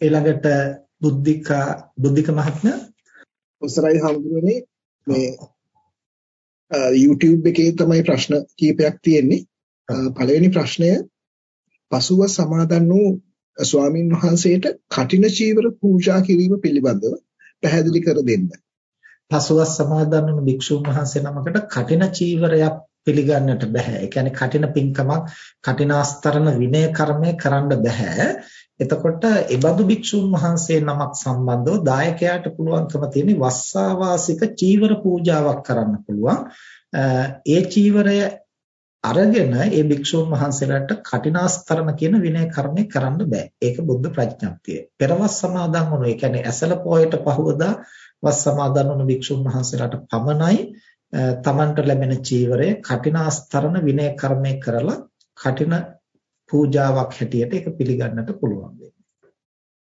ඊළඟට බුද්ධික බුද්ධික මහත්මයා උසරයි හඳුනන්නේ මේ YouTube එකේ තමයි ප්‍රශ්න කීපයක් තියෙන්නේ. පළවෙනි ප්‍රශ්නය පසුව සමාදන් වූ ස්වාමින් වහන්සේට කටින චීවර පූජා කිරීම පිළිබඳව පැහැදිලි කර දෙන්න. පසුව සමාදන් වුණු භික්ෂුන් වහන්සේ නමකට කටින චීවරයක් පිළිගන්නට බෑ. ඒ කියන්නේ කටින පින්කමක් කටිනාස්තරණ විනය කර්මය කරන්න බෑ. එතකොට ඒබඳු භික්ෂුන් වහන්සේ නමක් සම්බන්ධව දායකයාට පුළුවන්කම තියෙන වස්සාවාසික චීවර පූජාවක් කරන්න පුළුවන්. ඒ චීවරය අරගෙන ඒ භික්ෂුන් වහන්සේලාට කටිනාස්තරණ කියන විනය කර්මය කරන්න බෑ. ඒක බුද්ධ ප්‍රඥප්තිය. පෙරවස් සමාදන් වුණු, ඒ කියන්නේ ඇසල පොයට පහවදා වස් සමාදන් වුණු භික්ෂුන් වහන්සේලාට පමණයි තමන්ට ලැබෙන චීවරය කටිනාස්තරණ විනය කර්මය කරලා කටින පූජාවක් හැටියට ඒක පිළිගන්නට පුළුවන් වෙන්නේ.